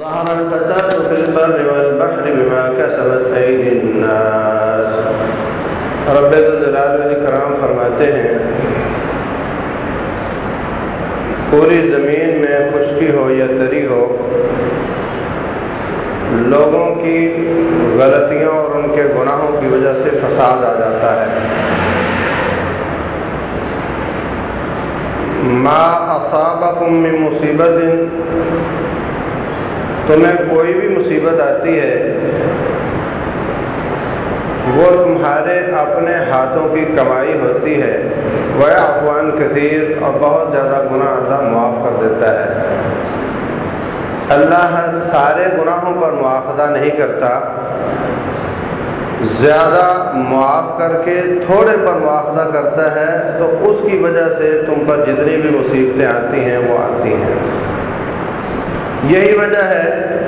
ظهر الفساد في البر والبحر بما كسبت أيدي الناس. رب الجلال والاکرام فرماتے ہیں، پوری زمین میں خشکی ہو یا تری ہو، لوگوں کی غلطیوں اور ان کے گناہوں کی وجہ سے فساد آ جاتا ہے۔ ما اصابکم من مصیبت تمہیں کوئی بھی مصیبت آتی ہے، وہ تمہارے اپنے ہاتھوں کی کمائی ہوتی ہے۔ وہ افوان کثیر اور بہت زیادہ گناہ اللہ معاف کر دیتا ہے۔ اللہ سارے گناہوں پر مواخذہ نہیں کرتا۔ زیادہ معاف کر کے تھوڑے پر مواخذہ کرتا ہے، تو اس کی وجہ سے تم پر جتنی بھی مصیبتیں آتی ہیں، وہ آتی ہیں۔ یہی وجہ ہے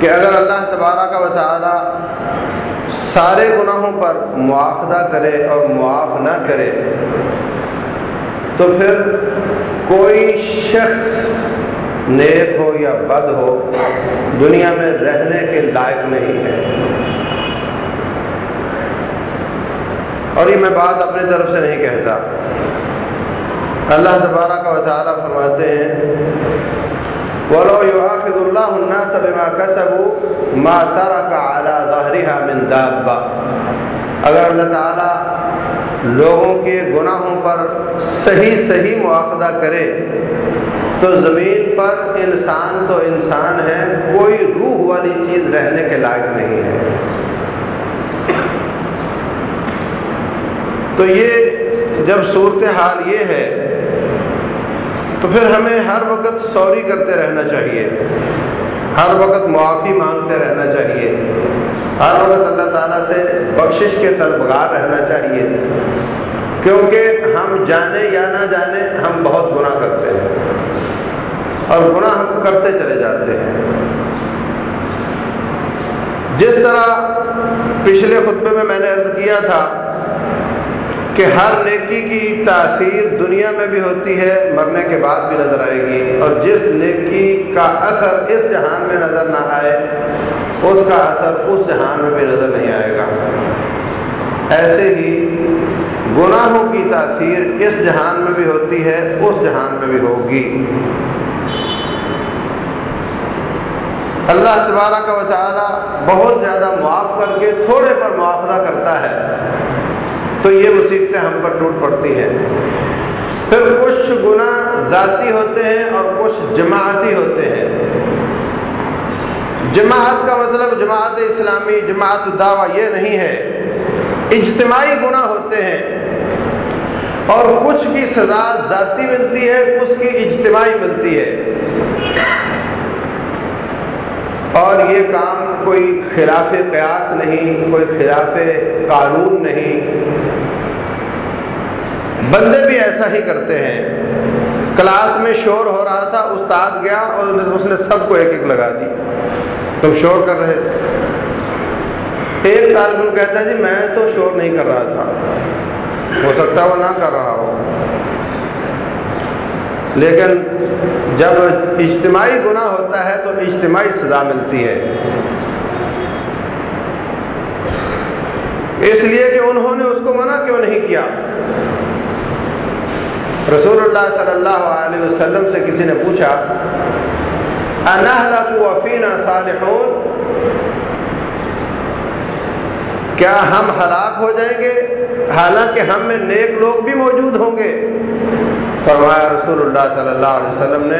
کہ اگر اللہ تبارہ کا تعالی سارے گناہوں پر مواخذہ کرے اور معاف نہ کرے، تو پھر کوئی شخص نیک ہو یا بد ہو، دنیا میں رہنے کے لائق نہیں ہے۔ اور یہ میں بات اپنی طرف سے نہیں کہتا۔ اللہ تبارہ کا تعالی فرماتے ہیں ولو يؤاخذ الله الناس بما كسبوا ما ترك على ظهرها من دابة۔ اگر اللہ تعالی لوگوں کے گناہوں پر صحیح صحیح مواخذہ کرے، تو زمین پر انسان تو انسان ہے، کوئی روح والی چیز رہنے کے لائق نہیں ہے۔ تو یہ جب صورتحال یہ ہے تو پھر ہمیں ہر وقت سوری کرتے رہنا چاہیے۔ ہر وقت معافی مانگتے رہنا چاہیے۔ ہر وقت اللہ تعالیٰ سے بخشش کے طلبگار رہنا چاہیے۔ کیونکہ ہم جانے یا نہ جانے ہم بہت گناہ کرتے ہیں۔ اور گناہ ہم کرتے چلے جاتے ہیں۔ جس طرح پچھلے خطبے میں میں نے عرض کیا تھا کہ ہر نیکی کی تاثیر دنیا میں بھی ہوتی ہے، مرنے کے بعد بھی نظر آئے گی۔ اور جس نیکی کا اثر اس جہان میں نظر نہ آئے، اس کا اثر اس جہان میں بھی نظر نہیں آئے گا۔ ایسے ہی گناہوں کی تاثیر اس جہان میں بھی ہوتی ہے، اس جہان میں بھی ہوگی۔ اللہ تبارہ کا وطالعہ بہت زیادہ معاف کر کے تھوڑے پر مواخذہ کرتا ہے۔ تو یہ مصیبتیں ہم پر ٹوٹ پڑتی ہیں۔ پھر کچھ گناہ ذاتی ہوتے ہیں اور کچھ جماعتی ہوتے ہیں۔ جماعت کا مطلب جماعت اسلامی، جماعت الدعوہ یہ نہیں ہے۔ اجتماعی گناہ ہوتے ہیں۔ اور کچھ کی سزا ذاتی ملتی ہے، کچھ کی اجتماعی ملتی ہے۔ اور یہ کام کوئی خلاف قیاس نہیں، کوئی خلاف قانون نہیں۔ بندے بھی ایسا ہی کرتے ہیں۔ کلاس میں شور ہو رہا تھا، استاد گیا اور اس نے سب کو ایک ایک لگا دی۔ تم شور کر رہے تھے۔ ایک طالب علم کہتا ہے جی میں تو شور نہیں کر رہا تھا۔ ہو سکتا وہ نہ کر رہا ہو۔ لیکن جب اجتماعی گناہ ہوتا ہے تو اجتماعی سزا ملتی ہے۔ اس لیے کہ انہوں نے اس کو منع کیوں نہیں کیا؟ رسول اللہ صلی اللہ علیہ وسلم سے کسی نے پوچھا وفینا صالحون؟ کیا ہم ہلاک ہو جائیں گے؟ حالانکہ ہم میں نیک لوگ بھی موجود ہوں گے۔ فرمایا رسول اللہ صلی اللہ علیہ وسلم نے،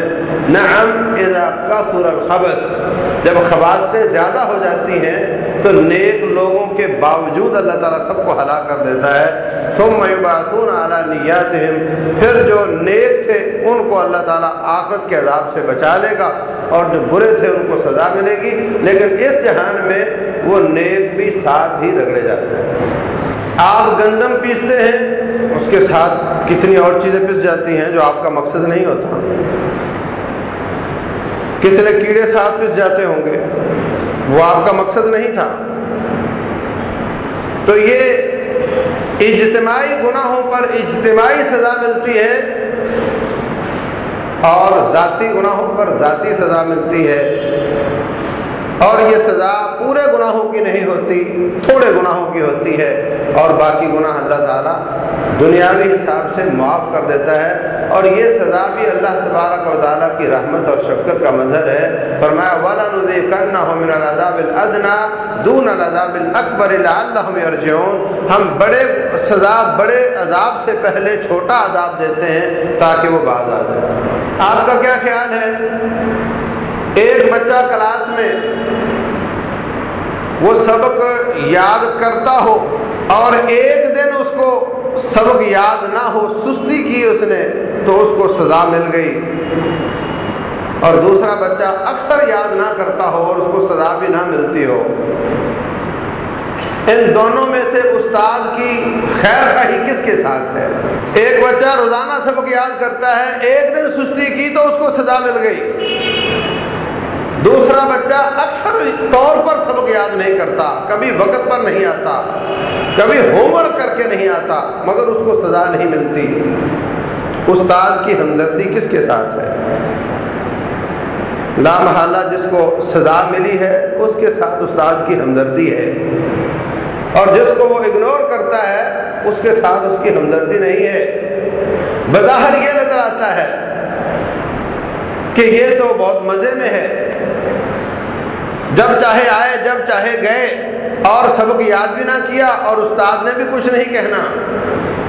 نعم اذا کثر الخبث۔ جب خباستیں زیادہ ہو جاتی ہیں، تو نیک لوگوں کے باوجود اللہ تعالیٰ سب کو ہلاک کر دیتا ہے۔ ثم یبعثون علی نیاتہم۔ پھر جو نیک تھے، ان کو اللہ تعالیٰ آخرت کے عذاب سے بچا لے گا اور جو برے تھے، ان کو سزا ملے گی۔ لیکن اس جہان میں وہ نیک بھی ساتھ ہی رگڑے جاتے ہیں۔ آپ گندم پیستے ہیں، اس کے ساتھ کتنی اور چیزیں پس جاتی ہیں جو آپ کا مقصد نہیں ہوتا۔ کتنے کیڑے ساتھ پس جاتے ہوں گے، وہ آپ کا مقصد نہیں تھا۔ تو یہ اجتماعی گناہوں پر اجتماعی سزا ملتی ہے اور ذاتی گناہوں پر ذاتی سزا ملتی ہے۔ اور یہ سزا پورے گناہوں کی نہیں ہوتی، تھوڑے گناہوں کی ہوتی ہے۔ اور باقی گناہ اللہ تعالیٰ دنیاوی حساب سے معاف کر دیتا ہے اور یہ سزا بھی اللہ تبارک و تعالیٰ کی رحمت اور شفقت کا مظہر ہے۔ فرمایا والا کرنا ہو من العذاب الادنا دون العذاب الاکبر لعلہم یرجعون ہم بڑے سزا، بڑے عذاب سے پہلے چھوٹا عذاب دیتے ہیں تاکہ وہ باز آ جائے۔ آپ کا کیا خیال ہے؟ ایک بچہ کلاس میں وہ سبق یاد کرتا ہو اور ایک دن اس کو سبق یاد نہ ہو، سستی کی اس نے، تو اس کو سزا مل گئی۔ اور دوسرا بچہ اکثر یاد نہ کرتا ہو اور اس کو سزا بھی نہ ملتی ہو۔ ان دونوں میں سے استاد کی خیر خواہی کس کے ساتھ ہے؟ ایک بچہ روزانہ سبق یاد کرتا ہے، ایک دن سستی کی تو اس کو سزا مل گئی۔ دوسرا بچہ اکثر طور پر سبق یاد نہیں کرتا، کبھی وقت پر نہیں آتا۔ کبھی ہوم ورک کر کے نہیں آتا، مگر اس کو سزا نہیں ملتی۔ استاد کی ہمدردی کس کے ساتھ ہے؟ لامحالہ جس کو سزا ملی ہے، اس کے ساتھ استاد کی ہمدردی ہے۔ اور جس کو وہ اگنور کرتا ہے، اس کے ساتھ اس کی ہمدردی نہیں ہے۔ بظاہر یہ نظر آتا ہے کہ یہ تو بہت مزے میں ہے۔ جب چاہے آئے، جب چاہے گئے اور سبق یاد بھی نہ کیا اور استاد نے بھی کچھ نہیں کہنا۔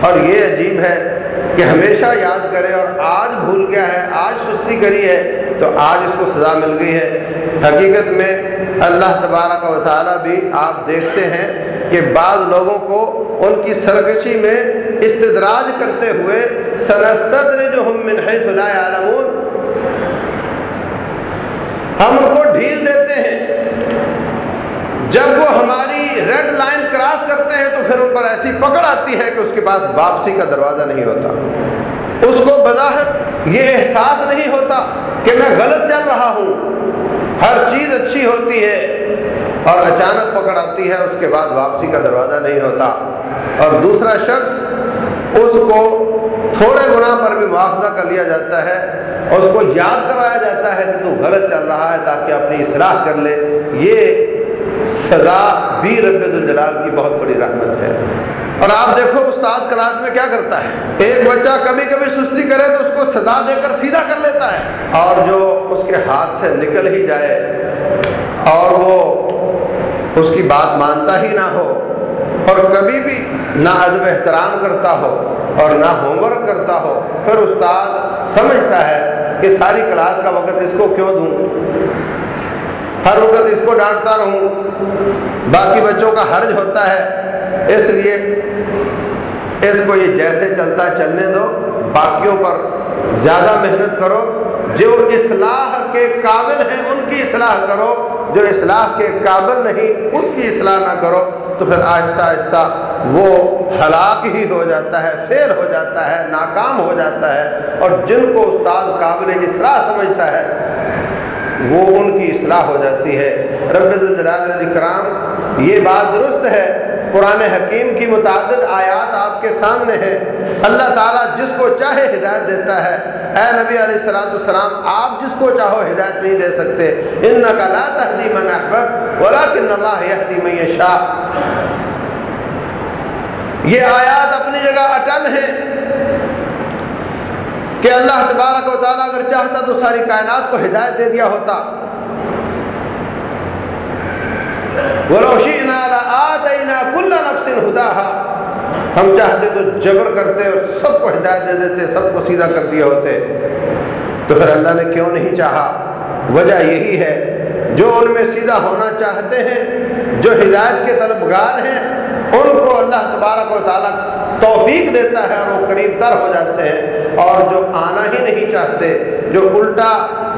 اور یہ عجیب ہے کہ ہمیشہ یاد کرے اور آج بھول گیا ہے، آج سستی کری ہے، تو آج اس کو سزا مل گئی ہے۔ حقیقت میں اللہ تبارک و تعالیٰ بھی آپ دیکھتے ہیں کہ بعض لوگوں کو ان کی سرکشی میں استدراج کرتے ہوئے سرستر جو ہم منحص عالمون ہم ان کو ڈھیل دیتے ہیں۔ جب وہ ہماری ریڈ لائن کراس کرتے ہیں تو پھر ان پر ایسی پکڑ آتی ہے کہ اس کے پاس واپسی کا دروازہ نہیں ہوتا۔ اس کو بظاہر یہ احساس نہیں ہوتا کہ میں غلط چل رہا ہوں۔ ہر چیز اچھی ہوتی ہے اور اچانک پکڑ آتی ہے، اس کے بعد واپسی کا دروازہ نہیں ہوتا۔ اور دوسرا شخص اس کو تھوڑے گناہ پر بھی مواخذہ کر لیا جاتا ہے اور اس کو یاد کروایا جاتا ہے کہ تو غلط چل رہا ہے تاکہ اپنی اصلاح کر لے۔ یہ سزا بھی رب الجلال کی بہت بڑی رحمت ہے۔ اور آپ دیکھو استاد کلاس میں کیا کرتا ہے۔ ایک بچہ کبھی کبھی سستی کرے تو اس کو سزا دے کر سیدھا کر لیتا ہے۔ اور جو اس کے ہاتھ سے نکل ہی جائے اور وہ اس کی بات مانتا ہی نہ ہو اور کبھی بھی نہ ادب احترام کرتا ہو اور نہ ہوم ورک کرتا ہو، پھر استاد سمجھتا ہے کہ ساری کلاس کا وقت اس کو کیوں دوں؟ ہر وقت اس کو ڈانٹتا رہوں۔ باقی بچوں کا حرج ہوتا ہے۔ اس لیے اس کو یہ جیسے چلتا چلنے دو۔ باقیوں پر زیادہ محنت کرو۔ جو اصلاح کے قابل ہیں، ان کی اصلاح کرو۔ جو اصلاح کے قابل نہیں، اس کی اصلاح نہ کرو۔ تو پھر آہستہ آہستہ وہ ہلاک ہی ہو جاتا ہے، فیل ہو جاتا ہے، ناکام ہو جاتا ہے۔ اور جن کو استاد قابل اصلاح سمجھتا ہے وہ ان کی اصلاح ہو جاتی ہے۔ رب الجلال الکرام یہ بات درست ہے۔ قرآن حکیم کی متعدد آیات آپ کے سامنے ہے اللہ تعالیٰ جس کو چاہے ہدایت دیتا ہے۔ اے نبی علیہ السلاۃ السلام آپ جس کو چاہو ہدایت نہیں دے سکتے۔ ان لا تحدی من احبب، ولیکن اللہ یہدی من شاہ یہ آیات اپنی جگہ اٹل ہیں۔ کہ اللہ تبارک و تعالیٰ اگر چاہتا تو ساری کائنات کو ہدایت دے دیا ہوتا۔ ہم چاہتے تو جبر کرتے اور سب کو ہدایت دے دیتے، سب کو سیدھا کر دیا ہوتے۔ تو پھر اللہ نے کیوں نہیں چاہا؟ وجہ یہی ہے، جو ان میں سیدھا ہونا چاہتے ہیں، جو ہدایت کے طلبگار ہیں، ان کو اللہ تبارک و تعالیٰ توفیق دیتا ہے اور وہ قریب تر ہو جاتے ہیں اور جو آنا ہی نہیں چاہتے، جو الٹا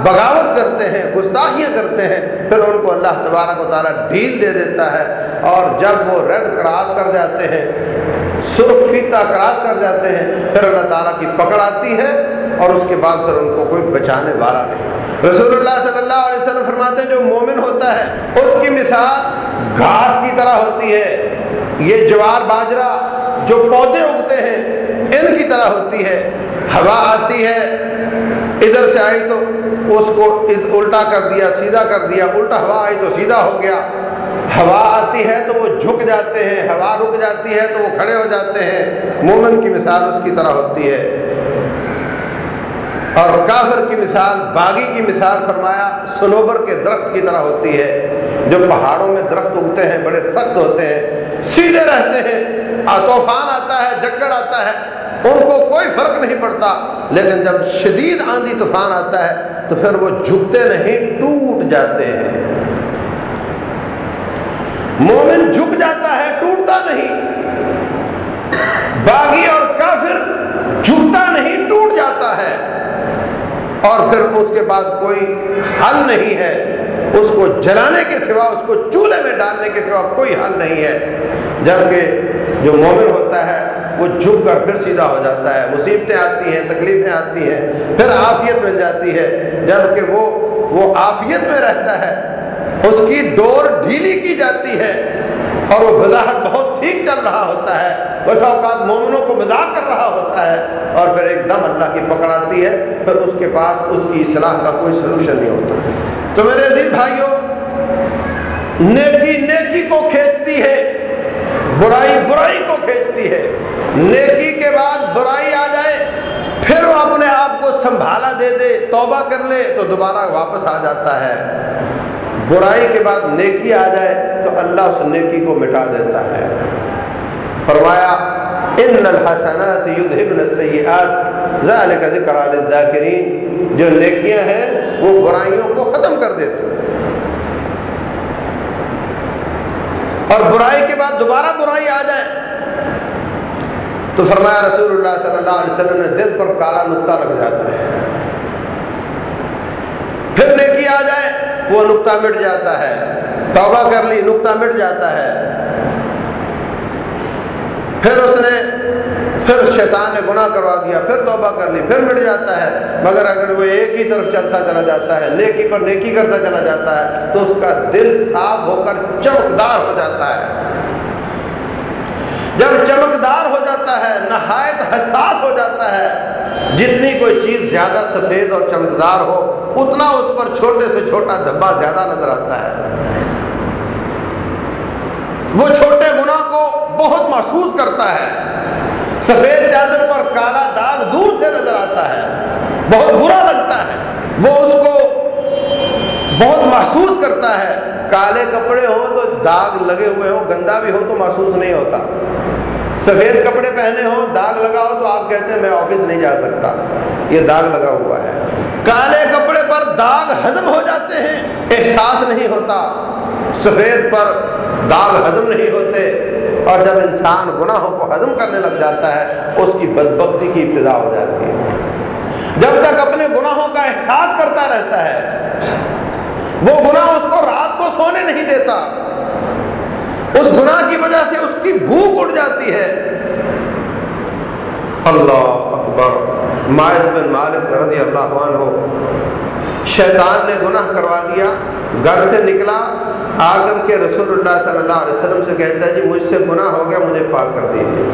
بغاوت کرتے ہیں، گستاخیاں کرتے ہیں، پھر ان کو اللہ تبارک و تعالیٰ ڈھیل دے دیتا ہے اور جب وہ ریڈ کراس کر جاتے ہیں، سرخ فیتا کراس کر جاتے ہیں، پھر اللہ تعالیٰ کی پکڑ آتی ہے اور اس کے بعد پھر ان کو کوئی بچانے والا نہیں۔ رسول اللہ صلی اللہ علیہ وسلم فرماتے ہیں، جو مومن ہوتا ہے، اس کی مثال گھاس کی طرح ہوتی ہے۔ یہ جوار باجرہ جو پودے اگتے ہیں، ان کی طرح ہوتی ہے۔ ہوا آتی ہے، ادھر سے آئی تو اس کو الٹا کر دیا، سیدھا کر دیا۔ الٹا ہوا آئی تو سیدھا ہو گیا۔ ہوا آتی ہے تو وہ جھک جاتے ہیں۔ ہوا رک جاتی ہے تو وہ کھڑے ہو جاتے ہیں۔ مومن کی مثال اس کی طرح ہوتی ہے۔ اور کافر کی مثال، باغی کی مثال فرمایا، سنوبر کے درخت کی طرح ہوتی ہے۔ جو پہاڑوں میں درخت اگتے ہیں، بڑے سخت ہوتے ہیں، سیدھے رہتے ہیں۔ طوفان آتا ہے، جکڑ آتا ہے، ان کو کوئی فرق نہیں پڑتا۔ لیکن جب شدید آندھی طوفان آتا ہے، تو پھر وہ جھکتے نہیں، ٹوٹ جاتے ہیں۔ مومن جھک جاتا ہے، ٹوٹتا نہیں۔ باغی اور کافر جھکتا نہیں، ٹوٹ جاتا ہے۔ اور پھر اس کے بعد کوئی حل نہیں ہے۔ اس کو جلانے کے سوا، اس کو چولہے میں ڈالنے کے سوا کوئی حل نہیں ہے۔ جبکہ جو مومن ہوتا ہے، وہ جھک کر پھر سیدھا ہو جاتا ہے۔ مصیبتیں آتی ہیں، تکلیفیں آتی ہیں، پھر آفیت مل جاتی ہے۔ جبکہ وہ وہ آفیت میں رہتا ہے، اس کی ڈور ڈھیلی کی جاتی ہے اور وہ وضاحت بہت ٹھیک چل رہا ہوتا ہے۔ بس اوقات مومنوں کو مزاق کر رہا ہوتا ہے اور پھر ایک دم اللہ کی پکڑ آتی ہے۔ پھر اس کے پاس، اس کی اصلاح کا کوئی سلوشن نہیں ہوتا۔ تو میرے عزیز بھائیوں نیکی نیکی کو کھینچتی ہے، برائی برائی کو کھینچتی ہے۔ نیکی کے بعد برائی آ جائے، پھر وہ اپنے آپ کو سنبھالا دے دے، توبہ کر لے، تو دوبارہ واپس آ جاتا ہے۔ برائی کے بعد نیکی آ جائے، تو اللہ اس نیکی کو مٹا دیتا ہے۔ فرمایا، ان الحسنات یذهبن السیئات ذلك ذکر للذاکرین جو نیکیاں ہیں، وہ برائیوں کو ختم کر دیتے اور برائی کے بعد دوبارہ برائی آ جائے۔ تو فرمایا رسول اللہ صلی اللہ علیہ وسلم نے دل پر کالا نقطہ لگ جاتا ہے۔ پھر نیکی آ جائے، وہ نقطہ مٹ جاتا ہے۔ توبہ کر لی، نقطہ مٹ جاتا ہے۔ پھر اس نے پھر شیطان نے گناہ کروا دیا، پھر توبہ کر لی پھر مٹ جاتا ہے۔ مگر اگر وہ ایک ہی طرف چلتا چلا جاتا ہے، نیکی پر نیکی کرتا چلا جاتا ہے، تو اس کا دل صاف ہو کر چمکدار ہو جاتا ہے۔ جب چمکدار ہو جاتا ہے، نہایت حساس ہو جاتا ہے، جتنی کوئی چیز زیادہ سفید اور چمکدار ہو، اتنا اس پر چھوٹے سے چھوٹا دھبا زیادہ نظر آتا ہے۔ وہ چھوٹے گناہ کو بہت محسوس کرتا ہے۔ سفید چادر پر کالا داغ دور سے نظر آتا ہے۔ بہت برا لگتا ہے۔ وہ اس کو بہت محسوس کرتا ہے۔ کالے کپڑے ہوں تو داغ لگے ہوئے ہوں، گندا بھی ہو تو محسوس نہیں ہوتا۔ سفید کپڑے پہنے ہوں، داغ لگا ہو تو آپ کہتے ہیں میں آفس نہیں جا سکتا۔ یہ داغ لگا ہوا ہے۔ کالے کپڑے پر داغ ہضم ہو جاتے ہیں۔ احساس نہیں ہوتا۔ سفید پر داغ ہضم نہیں ہوتے۔ اور جب انسان گناہوں کو ہضم کرنے لگ جاتا ہے، اس کی بدبختی کی ابتدا ہو جاتی ہے۔ جب تک اپنے گناہوں کا احساس کرتا رہتا ہے، وہ گناہ اس کو رات کو سونے نہیں دیتا۔ اس گناہ کی وجہ سے اس کی بھوک اٹھ جاتی ہے۔ اللہ اکبر۔ مائز بن مالک رضی اللہ عنہ، شیطان نے گناہ کروا دیا، گھر سے نکلا آ کر کے رسول اللہ صلی اللہ علیہ وسلم سے کہتا ہے جی مجھ سے گناہ ہو گیا، مجھے پاک کر دیجیے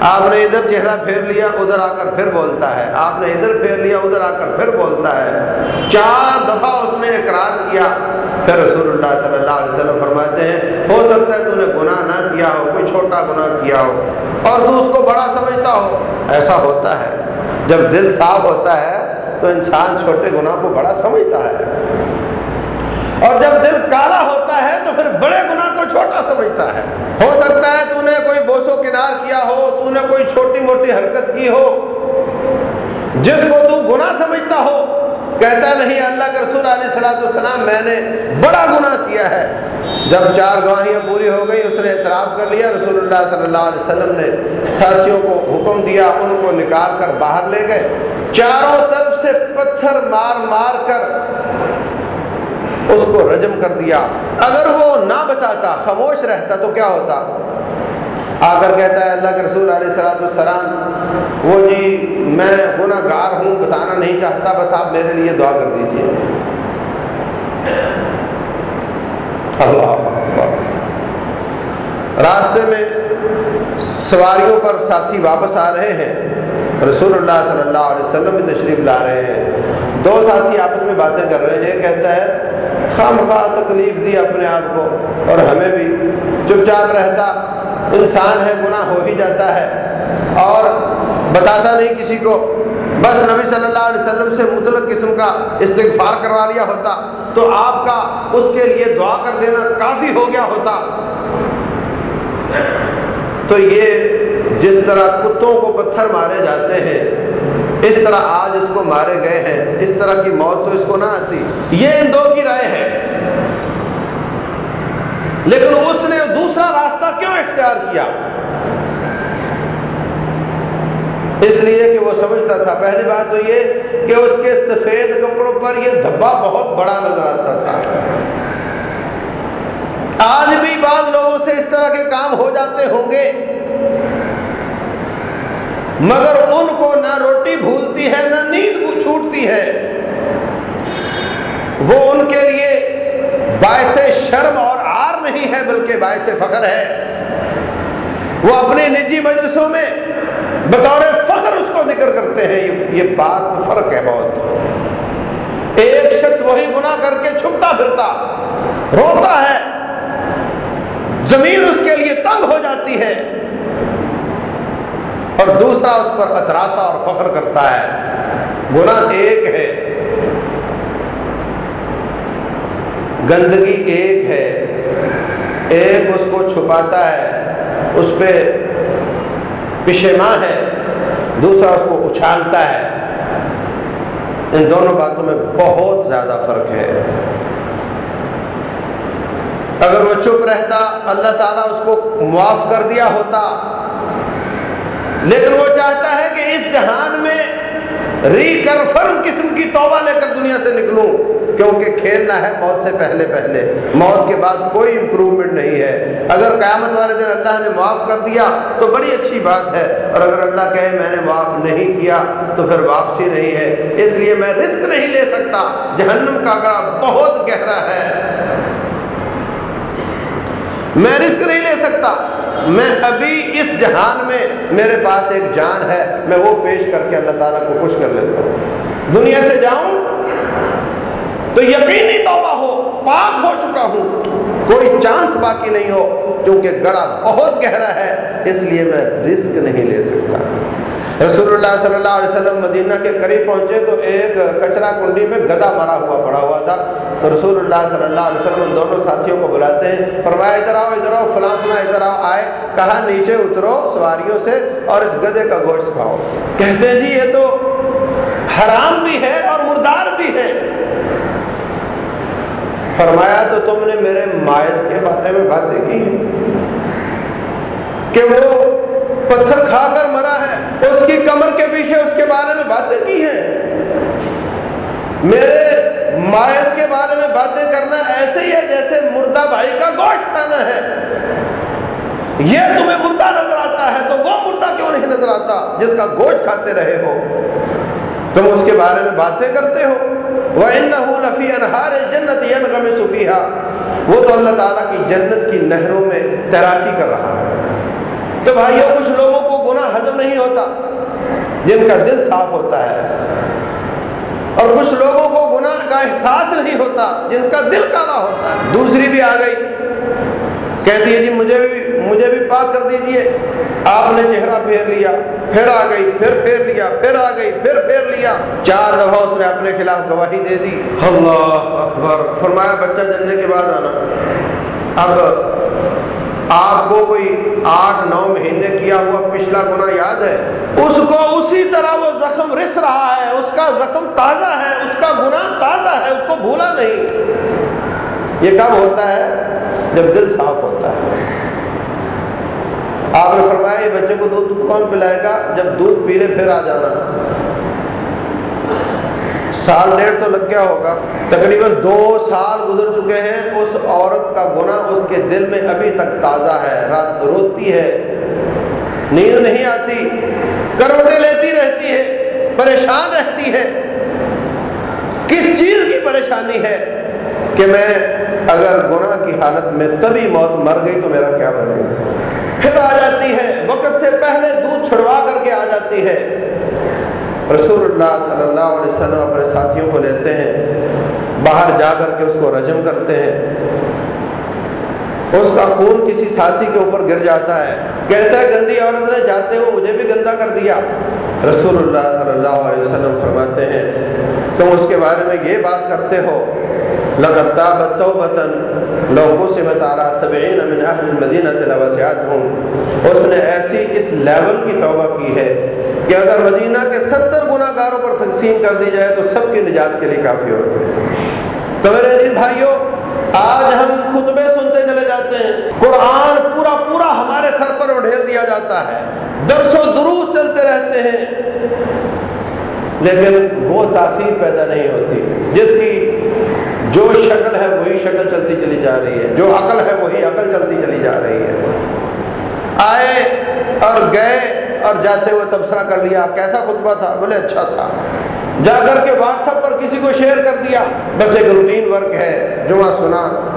آپ نے ادھر چہرہ پھیر لیا، ادھر آ کر پھر بولتا ہے۔ آپ نے ادھر پھیر لیا، ادھر آ کر پھر بولتا ہے۔ چار دفعہ اس نے اقرار کیا۔ پھر رسول اللہ صلی اللہ علیہ وسلم فرماتے ہیں، ہو سکتا ہے تو نے گناہ نہ کیا ہو، کوئی چھوٹا گناہ کیا ہو۔ اور تو اس کو بڑا سمجھتا ہو۔ ایسا ہوتا ہے۔ جب دل صاف ہوتا ہے، تو انسان چھوٹے گناہ کو بڑا سمجھتا ہے۔ اور جب دل کالا ہوتا ہے تو پھر بڑے گناہ کو چھوٹا سمجھتا ہے۔ ہو سکتا ہے تو نے کوئی بوسو کنار کیا ہو، تو نے کوئی چھوٹی موٹی حرکت کی ہو۔ جس کو تو گناہ سمجھتا ہو، کہتا نہیں، اللہ کے رسول علیہ السلاۃ السلام میں نے بڑا گناہ کیا ہے۔ جب چار گواہیاں پوری ہو گئی، اس نے اعتراف کر لیا، رسول اللہ صلی اللہ علیہ وسلم نے ساتھیوں کو حکم دیا، ان کو نکال کر باہر لے گئے۔ چاروں طرف سے پتھر مار مار کر اس کو رجم کر دیا۔ اگر وہ نہ بتاتا، خاموش رہتا تو کیا ہوتا؟ آ کر کہتا ہے، اللہ کے رسول علیہ السلاۃ السلام وہ جی میں گناہ گار ہوں، بتانا نہیں چاہتا، بس آپ میرے لیے دعا کر دیجیے اللہ راستے میں سواریوں پر ساتھی واپس آ رہے ہیں۔ رسول اللہ صلی اللہ علیہ وسلم بھی تشریف لا رہے ہیں۔ دو ساتھی آپس میں باتیں کر رہے ہیں۔ کہتا ہے خام خواہ تکلیف دی اپنے آپ کو اور ہمیں بھی۔ چپ چاپ رہتا، انسان ہے، گناہ ہو ہی جاتا ہے۔ اور بتاتا نہیں کسی کو۔ بس نبی صلی اللہ علیہ وسلم سے مطلق قسم کا استغفار کروا لیا ہوتا۔ تو آپ کا اس کے لیے دعا کر دینا کافی ہو گیا ہوتا۔ تو یہ جس طرح کتوں کو پتھر مارے جاتے ہیں اس طرح آج اس کو مارے گئے ہیں، اس طرح کی موت تو اس کو نہ آتی۔ یہ ان دو کی رائے ہے۔ لیکن اس نے دوسرا راستہ کیوں اختیار کیا؟ اس لیے کہ وہ سمجھتا تھا۔ پہلی بات تو یہ کہ اس کے سفید کپڑوں پر یہ دھبا بہت بڑا نظر آتا تھا۔ آج بھی بعض لوگوں سے اس طرح کے کام ہو جاتے ہوں گے۔ مگر ان کو نہ روٹی بھولتی ہے، نہ نیند چھوٹتی ہے۔ وہ ان کے لیے باعث شرم اور آر نہیں ہے، بلکہ باعث فخر ہے۔ وہ اپنے نجی مجلسوں میں بطور فخر اس کو ذکر کرتے ہیں۔ یہ بات میں فرق ہے بہت۔ ایک شخص وہی گناہ کر کے چھپتا پھرتا، روتا ہے۔ زمین اس کے لیے تنگ ہو جاتی ہے۔ اور دوسرا اس پر اتراتا اور فخر کرتا ہے۔ گناہ ایک ہے۔ گندگی ایک ہے۔ ایک اس کو چھپاتا ہے، اس پہ پشما ہے، دوسرا اس کو اچھالتا ہے۔ ان دونوں باتوں میں بہت زیادہ فرق ہے۔ اگر وہ چپ رہتا، اللہ تعالیٰ اس کو معاف کر دیا ہوتا۔ لیکن وہ چاہتا ہے کہ اس جہان میں ریکنفرم قسم کی توبہ لے کر دنیا سے نکلوں، کیونکہ کھیلنا ہے موت سے پہلے پہلے۔ موت کے بعد کوئی امپروومنٹ نہیں ہے۔ اگر قیامت والے دن اللہ نے معاف کر دیا تو بڑی اچھی بات ہے، اور اگر اللہ کہے میں نے معاف نہیں کیا تو پھر واپسی نہیں ہے۔ اس لیے میں رسک نہیں لے سکتا۔ جہنم کا گڑا بہت گہرا ہے۔ میں رسک نہیں لے سکتا۔ میں ابھی اس جہان میں میرے پاس ایک جان ہے، میں وہ پیش کر کے اللہ تعالیٰ کو خوش کر لیتا ہوں۔ دنیا سے جاؤں تو یقینی توبہ ہو، پاک ہو چکا ہوں۔ کوئی چانس باقی نہیں ہو، کیونکہ گڑا بہت گہرا ہے، اس لیے میں رسک نہیں لے سکتا۔ رسول اللہ صلی اللہ علیہ وسلم مدینہ کے قریب پہنچے تو ایک کچرا کنڈی میں گدا مرا ہوا پڑا ہوا تھا رسول اللہ صلی اللہ علیہ وسلم دونوں ساتھیوں کو بلاتے ہیں فرمایا ادھر آؤ ادھر آؤ فلاں فلاں ادھر آؤ آئے کہا نیچے اترو سواریوں سے اور اس گدے کا گوشت کھاؤ کہتے ہیں جی یہ تو حرام بھی ہے اور مردار بھی ہے فرمایا تو تم نے میرے مائز کے بارے میں باتیں کی ہیں کہ وہ پتھر کھا کر مرا ہے، اس کی کمر کے پیچھے اس کے بارے میں باتیں کی ہیں۔ میرے مائز کے بارے میں باتیں کرنا ایسے ہی ہے جیسے مردہ بھائی کا گوشت کھانا ہے۔ یہ تمہیں مردہ نظر آتا ہے، تو وہ مردہ کیوں نہیں نظر آتا جس کا گوشت کھاتے رہے ہو؟ تم اس کے بارے میں باتیں کرتے ہو۔ وہ لفی انہار جنت صفیہ وہ تو اللہ تعالیٰ کی جنت کی نہروں میں تیراکی کر رہا ہے۔ تو بھائیوں کچھ لوگوں کو گناہ ہضم نہیں ہوتا، جن کا دل صاف ہوتا ہے۔ اور کچھ لوگوں کو گناہ کا احساس نہیں ہوتا، جن کا دل کالا ہوتا ہے۔ دوسری بھی آ گئی، کہتی ہے جی مجھے بھی مجھے بھی پاک کر دیجیے۔ آپ نے چہرہ پھیر لیا، پھر آ گئی، پھر پھیر لیا، پھر آ گئی، پھر پھیر لیا۔ چار دفعہ اس نے اپنے خلاف گواہی دے دی۔ اللہ اکبر۔ فرمایا، بچہ جننے کے بعد آنا۔ اب آپ کو کوئی آٹھ نو مہینے کیا ہوا پچھلا گنا یاد ہے؟ اس کو اسی طرح وہ زخم رس رہا ہے، اس کا زخم تازہ ہے، اس کا گنا تازہ ہے، اس کو بھولا نہیں۔ یہ کب ہوتا ہے؟ جب دل صاف ہوتا ہے۔ آپ نے فرمایا، یہ بچے کو دودھ کون پلائے گا؟ جب دودھ پیلے پھر آ جانا۔ سال ڈیڑھ تو لگ گیا ہوگا۔ تقریباً دو سال گزر چکے ہیں۔ اس عورت کا گناہ اس کے دل میں ابھی تک تازہ ہے۔ رات روتی ہے۔ نیند نہیں آتی۔ کروٹیں لیتی رہتی ہے۔ پریشان رہتی ہے۔ کس چیز کی پریشانی ہے کہ میں اگر گناہ کی حالت میں تبھی موت مر گئی تو میرا کیا بنے؟ گا پھر آ جاتی ہے۔ وقت سے پہلے دودھ چھڑوا کر کے آ جاتی ہے۔ رسول اللہ صلی اللہ علیہ وسلم اپنے ساتھیوں کو لیتے ہیں، باہر جا کر کے اس کو رجم کرتے ہیں۔ اس کا خون کسی ساتھی کے اوپر گر جاتا ہے۔ کہتا ہے، گندی عورت نے جاتے ہو، مجھے بھی گندا کر دیا۔ رسول اللہ صلی اللہ علیہ وسلم فرماتے ہیں، تم اس کے بارے میں یہ بات کرتے ہو لگتا بتن لوگوں سے بتارا سبعین من اہل المدینہ تلوسیات ہوں اس نے ایسی اس لیول کی توبہ کی ہے کہ اگر مدینہ کے ستر گناہ گاروں پر تقسیم کر دی جائے تو سب کی نجات کے لیے کافی ہوگی تو میرے عزیز بھائیوں، آج ہم خطبے سنتے چلے جاتے ہیں۔ قرآن پورا پورا ہمارے سر پر اڈھیل دیا جاتا ہے۔ درس و دروس چلتے رہتے ہیں۔ لیکن وہ تاثیر پیدا نہیں ہوتی۔ جس کی جو شکل ہے وہی شکل چلتی چلی جا رہی ہے۔ جو عقل ہے وہی عقل چلتی چلی جا رہی ہے۔ آئے اور گئے اور جاتے ہوئے تبصرہ کر لیا، کیسا خطبہ تھا؟ بولے اچھا تھا۔ جا کر کے واٹس ایپ پر کسی کو شیئر کر دیا۔ بس ایک روٹین ورک ہے، جمعہ سنا۔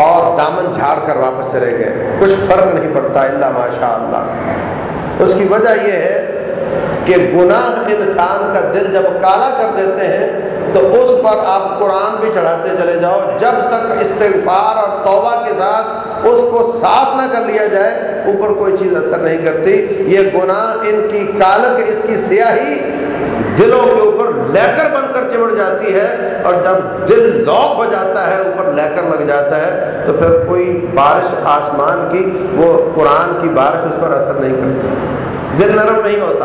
اور دامن جھاڑ کر واپس چلے گئے۔ کچھ فرق نہیں پڑتا اللہ ماشاء اللہ اس کی وجہ یہ ہے کہ گناہ انسان کا دل جب کالا کر دیتے ہیں تو اس پر آپ قرآن بھی چڑھاتے چلے جاؤ، جب تک استغفار اور توبہ کے ساتھ اس کو صاف نہ کر لیا جائے، اوپر کوئی چیز اثر نہیں کرتی۔ یہ گناہ ان کی کالک، اس کی سیاہی دلوں کے اوپر لیکر بن کر چمڑ جاتی ہے اور جب دل لاک ہو جاتا ہے، اوپر لیکر لگ جاتا ہے، تو پھر کوئی بارش آسمان کی، وہ قرآن کی بارش اس پر اثر نہیں کرتی۔ دل نرم نہیں ہوتا۔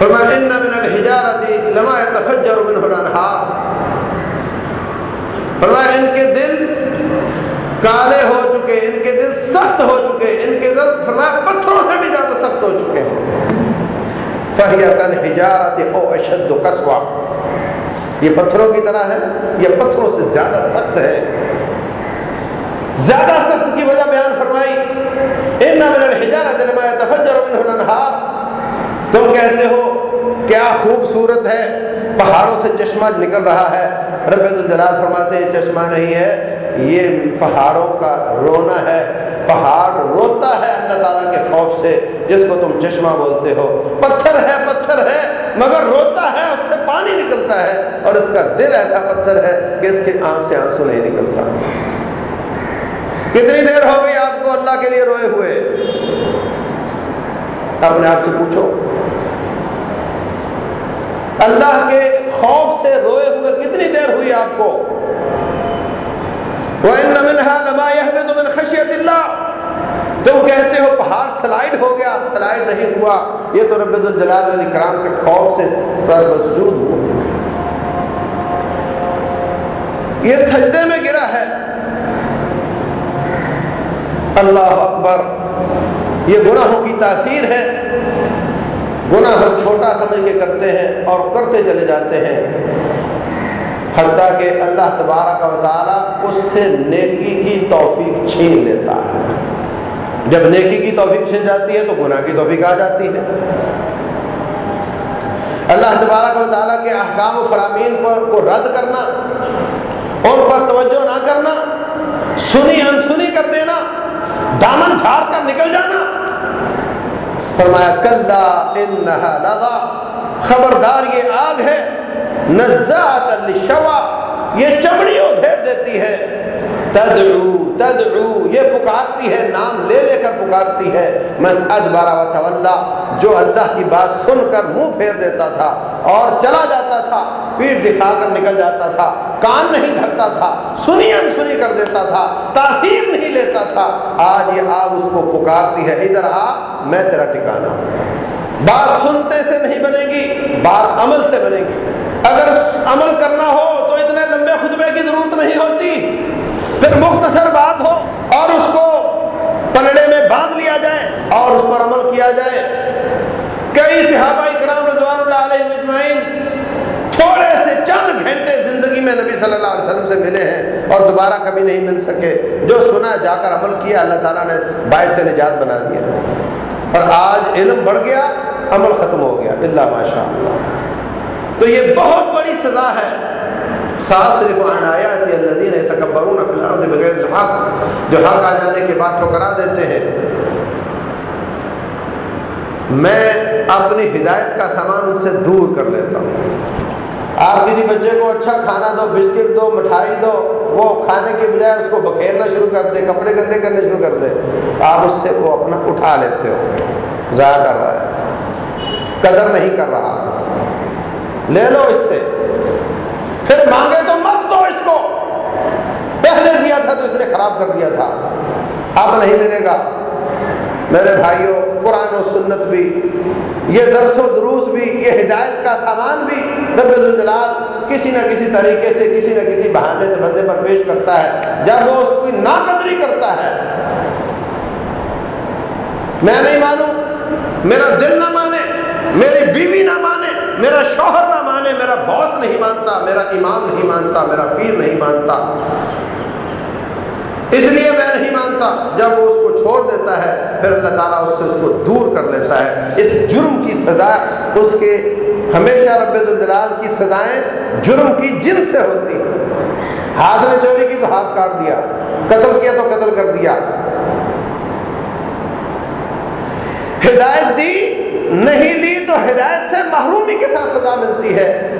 ان من الحجارت لما يتفجر منه الانهار فرمایا ان کے دل کالے ہو چکے، ان کے دل سخت ہو چکے، ان کے دل فرمایا پتھروں سے بھی زیادہ سخت ہو چکے ہیں۔ کل حجارت او اشد کسوا یہ پتھروں کی طرح ہے، یہ پتھروں سے زیادہ سخت ہے۔ زیادہ سخت کی وجہ بیان فرمائی ان من الحجارت لما يتفجر منه الانهار تم کہتے ہو، کیا خوبصورت ہے، پہاڑوں سے چشمہ نکل رہا ہے۔ رب الجلال فرماتے ہیں، چشمہ نہیں ہے، یہ پہاڑوں کا رونا ہے۔ پہاڑ روتا ہے اللہ تعالیٰ کے خوف سے، جس کو تم چشمہ بولتے ہو۔ پتھر ہے پتھر ہے، مگر روتا ہے، اس سے پانی نکلتا ہے۔ اور اس کا دل ایسا پتھر ہے کہ اس کے آنکھ سے آنسو نہیں نکلتا۔ کتنی دیر ہو گئی آپ کو اللہ کے لیے روئے ہوئے؟ اپنے آپ سے پوچھو۔ اللہ کے خوف سے روئے ہوئے کتنی دیر ہوئی آپ کو؟ وَإِنَّ مِنْهَا لَمَا يَحْبِدُ مِنْ خَشْيَةِ اللَّهِ۔ تم کہتے ہو پہاڑ سلائڈ ہو گیا سلائڈ نہیں ہوا۔ یہ تو رب الجلال علیہ کرام کے خوف سے سر مسجود ہوا یہ سجدے میں گرا ہے۔ اللہ اکبر۔ یہ گناہوں کی تاثیر ہے۔ گناہ ہم چھوٹا سمجھ کے کرتے ہیں اور کرتے چلے جاتے ہیں۔ حتیٰ کہ اللہ تبارہ کا تعالیٰ اس سے نیکی کی توفیق چھین لیتا ہے۔ جب نیکی کی توفیق چھین جاتی ہے تو گناہ کی توفیق آ جاتی ہے۔ اللہ تبارہ کا تعالیٰ کے احکام و فرامین پر کو رد کرنا، ان پر توجہ نہ کرنا، سنی انسنی کر دینا، دامن جھاڑ کر نکل جانا فرمایا کلّا انہا خبردار یہ آگ ہے نزاعت الشوا یہ چمڑیوں گھیر دیتی ہے۔ تدعو تدعو، یہ پکارتی ہے، نام لے لے کر پکارتی ہے۔ من ادبارا و تولا، جو اللہ کی بات سن کر منہ پھیر دیتا تھا اور چلا جاتا تھا پیٹ دکھا کر نکل جاتا تھا، کان نہیں دھرتا تھا، سنی انسنی کر دیتا تھا، تاثیر نہیں لیتا تھا۔ آج یہ آگ اس کو پکارتی ہے۔ ادھر آ، میں تیرا ٹکانا بات سنتے سے نہیں بنے گی، بات عمل سے بنے گی۔ اگر عمل کرنا ہو تو اتنے لمبے خطبے کی ضرورت نہیں ہوتی۔ پھر مختصر بات ہو اور اس کو پلڑے میں باندھ لیا جائے اور اس پر عمل کیا جائے۔ کئی صحابہ کرام رضوان اللہ علیہ مجمعین تھوڑے سے چند گھنٹے زندگی میں نبی صلی اللہ علیہ وسلم سے ملے ہیں اور دوبارہ کبھی نہیں مل سکے۔ جو سنا، جا کر عمل کیا، اللہ تعالیٰ نے باعث نجات بنا دیا۔ اور آج علم بڑھ گیا، عمل ختم ہو گیا۔ اللہ ماشاء اللہ تو یہ بہت بڑی سزا ہے۔ صرف آیات الذین یتکبرون فی الارض بغیر الحق. جو حق آ جانے کے بعد ٹھکرا دیتے ہیں. میں اپنی ہدایت کا سامان ان سے دور کر لیتا ہوں. آپ کسی بچے کو اچھا کھانا دو، بسکٹ دو، مٹھائی دو، وہ کھانے کے بجائے اس کو بکھیرنا شروع کر دے، کپڑے گندے کرنے شروع کر دے، آپ اس سے وہ اپنا اٹھا لیتے ہو. ضائع کر رہا ہے. قدر نہیں کر رہا. لے لو اس سے. پھر مانگے تو مت دو اس کو۔ پہلے دیا تھا تو اس نے خراب کر دیا تھا۔ اب نہیں ملے گا۔ میرے بھائیوں قرآن و سنت بھی، یہ درس و دروس بھی، یہ ہدایت کا سامان بھی رب الجلال کسی نہ کسی طریقے سے، کسی نہ کسی بہانے سے بندے پر پیش کرتا ہے۔ جب وہ اس کی ناقدری کرتا ہے۔ میں نہیں مانوں، میرا دل نہ میری بیوی نہ مانے، میرا شوہر نہ مانے، میرا باس نہیں مانتا، میرا امام نہیں مانتا، میرا پیر نہیں مانتا۔ اس لیے میں نہیں مانتا، جب وہ اس کو چھوڑ دیتا ہے، پھر اللہ تعالیٰ اس سے اس کو دور کر لیتا ہے۔ اس جرم کی سزا، اس کے ہمیشہ رب الجلال کی سزائیں جرم کی جن سے ہوتی۔ ہاتھ نے چوری کی تو ہاتھ کاٹ دیا، قتل کیا تو قتل کر دیا۔ ہدایت دی نہیں لی تو ہدایت سے محرومی کے ساتھ سزا ملتی ہے۔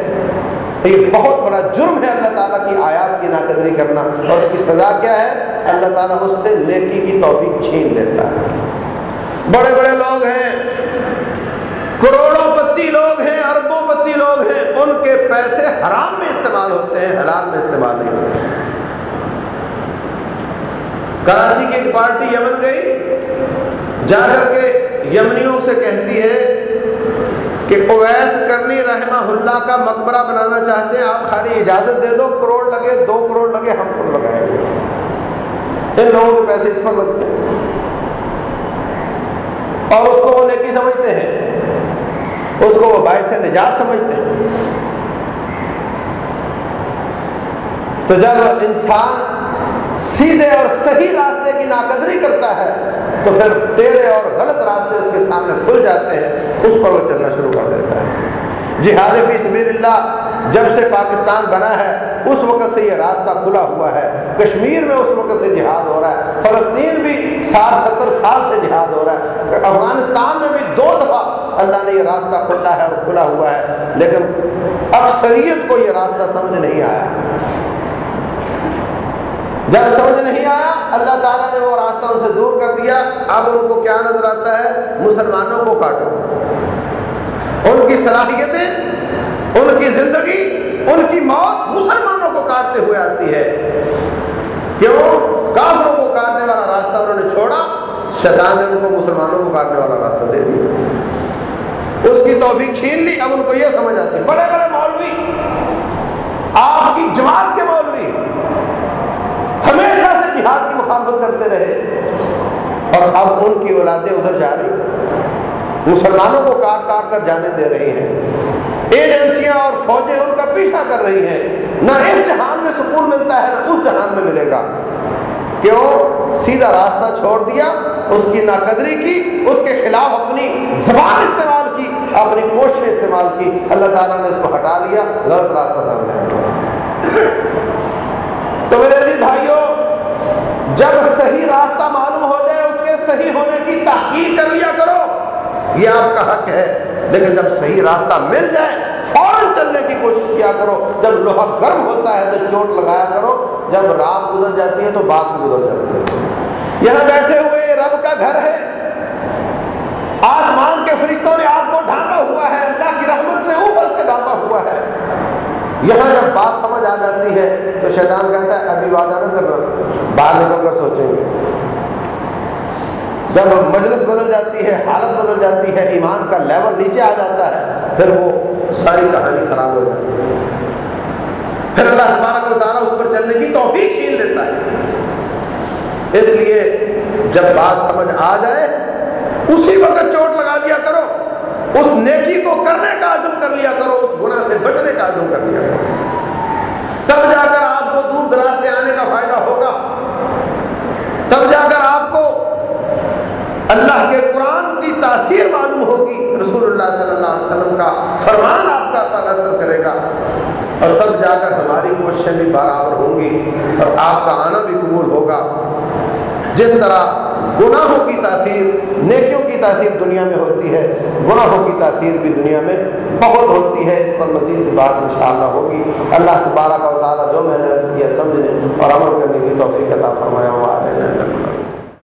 یہ بہت بڑا جرم ہے اللہ تعالیٰ کی آیات کی ناقدری کرنا۔ اور اس کی سزا کیا ہے؟ اللہ تعالیٰ اس سے نیکی کی توفیق چھین لیتا ہے۔ بڑے بڑے لوگ ہیں۔ کروڑوں پتی لوگ ہیں، اربوں پتی لوگ ہیں۔ ان کے پیسے حرام میں استعمال ہوتے ہیں، حلال میں استعمال نہیں ہوتے۔ کراچی کی ایک پارٹی یمن گئی۔ جا کر کے یمنیوں سے کہتی ہے کہ اویس کرنی رحمہ اللہ کا مقبرہ بنانا چاہتے ہیں، آپ خالی اجازت دے دو، کروڑ لگے، دو کروڑ لگے، ہم خود لگائیں گے۔ ان لوگوں کے پیسے اس پر لگتے ہیں۔ اور اس کو وہ نیکی سمجھتے ہیں۔ اس کو وہ باعث نجات سمجھتے ہیں۔ تو جب انسان سیدھے اور صحیح راستے کی ناقدری کرتا ہے تو پھر ٹیڑے اور غلط راستے اس کے سامنے کھل جاتے ہیں، اس پر وہ چلنا شروع کر دیتا ہے۔ جہاد فی سبیل اللہ جب سے پاکستان بنا ہے، اس وقت سے یہ راستہ کھلا ہوا ہے۔ کشمیر میں اس وقت سے جہاد ہو رہا ہے، فلسطین بھی ساٹھ، ستر سال سے جہاد ہو رہا ہے۔ افغانستان میں بھی دو دفعہ اللہ نے یہ راستہ کھلا ہے اور کھلا ہوا ہے، لیکن اکثریت کو یہ راستہ سمجھ نہیں آیا۔ جب سمجھ نہیں آیا، اللہ تعالیٰ نے وہ راستہ ان سے دور کر دیا۔ اب ان کو کیا نظر آتا ہے؟ مسلمانوں کو کاٹو۔ ان کی صلاحیتیں، ان کی زندگی، ان کی موت مسلمانوں کو کاٹتے ہوئے آتی ہے۔ کیوں؟ کافروں کو کاٹنے والا راستہ انہوں نے چھوڑا۔ شیطان نے ان کو مسلمانوں کو کاٹنے والا راستہ دے دیا۔ اس کی توفیق چھین لی۔ اب ان کو یہ سمجھ آتی، بڑے بڑے مولوی، آپ کی جماعت کے مولوی۔ ہمیشہ سے جہاد کی مخالفت کرتے رہے۔ اور اب ان کی اولادیں ادھر جا رہی مسلمانوں کو کاٹ کاٹ کر جانے دے رہی ہیں۔ ایجنسیاں اور فوجیں ان کا پیچھا کر رہی ہیں۔ نہ اس جہان میں سکون ملتا ہے، نہ اس جہان میں ملے گا۔ کیوں؟ سیدھا راستہ چھوڑ دیا، اس کی ناقدری کی، اس کے خلاف اپنی زبان استعمال کی، اپنی کوشش استعمال کی۔ اللہ تعالیٰ نے اس کو ہٹا لیا، غلط راستہ سامنے تو میرے عزیز بھائیوں جب صحیح راستہ معلوم ہو جائے، اس کے صحیح ہونے کی تحقیق کر لیا کرو۔ یہ آپ کا حق ہے، لیکن جب صحیح راستہ مل جائے، فوراً چلنے کی کوشش کیا کرو۔ جب لوہا گرم ہوتا ہے تو چوٹ لگایا کرو۔ جب رات گزر جاتی ہے تو بات گزر جاتی ہے۔ یہاں بیٹھے ہوئے رب کا گھر ہے۔ آسمان کے فرشتوں نے آپ کو ڈھانپا ہوا ہے، اللہ کی رحمت نے اوپر سے ڈھانپا ہوا ہے۔ یہاں جب بات سمجھ آ جاتی ہے تو شیطان کہتا ہے، ابھی وعدہ نہ کرنا، باہر نکل کر سوچیں گے۔ جب مجلس بدل جاتی ہے، حالت بدل جاتی ہے، ایمان کا لیول نیچے آ جاتا ہے، پھر وہ ساری کہانی خراب ہو جاتی ہے۔ پھر اللہ تبارک و تعالیٰ اس پر چلنے کی توفیق چھین لیتا ہے۔ اس لیے جب بات سمجھ آ جائے، اسی وقت چوٹ لگا دیا کرو۔ اس نیکی کو کرنے کا عزم کر لیا کرو، اس گناہ سے بچنے کا عزم کر لیا کرو۔ تب جا کر آپ کو دور دراز سے آنے کا فائدہ ہوگا۔ تب جا کر آپ کو اللہ کے قرآن کی تاثیر معلوم ہوگی۔ رسول اللہ صلی اللہ علیہ وسلم کا فرمان آپ کا پر اثر کرے گا۔ اور تب جا کر ہماری کوششیں بھی برابر ہوں گی اور آپ کا آنا بھی قبول ہوگا۔ جس طرح گناہوں کی تاثیر، نیکیوں کی تاثیر دنیا میں ہوتی ہے، گناہوں کی تاثیر بھی دنیا میں بہت ہوتی ہے۔ اس پر مزید بات انشاءاللہ ہوگی۔ اللہ تبارک و تعالیٰ جو میں نے عرض کیا سمجھنے اور عمل کرنے کی توفیق عطا فرمایا ہوا ہے